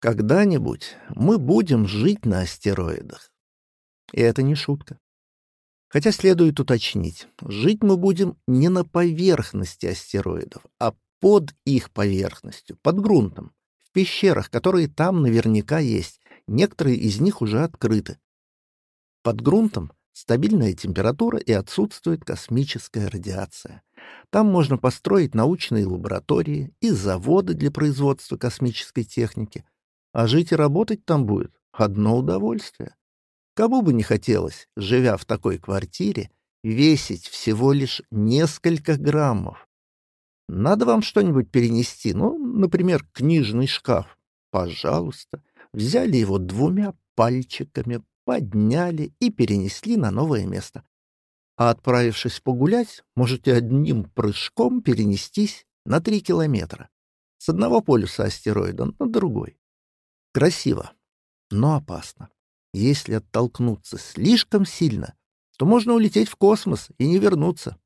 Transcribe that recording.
Когда-нибудь мы будем жить на астероидах. И это не шутка. Хотя следует уточнить, жить мы будем не на поверхности астероидов, а под их поверхностью, под грунтом, в пещерах, которые там наверняка есть. Некоторые из них уже открыты. Под грунтом стабильная температура и отсутствует космическая радиация. Там можно построить научные лаборатории и заводы для производства космической техники. А жить и работать там будет одно удовольствие. Кому бы не хотелось, живя в такой квартире, весить всего лишь несколько граммов. Надо вам что-нибудь перенести, ну, например, книжный шкаф. Пожалуйста. Взяли его двумя пальчиками, подняли и перенесли на новое место. А отправившись погулять, можете одним прыжком перенестись на три километра. С одного полюса астероида на другой. Красиво, но опасно. Если оттолкнуться слишком сильно, то можно улететь в космос и не вернуться,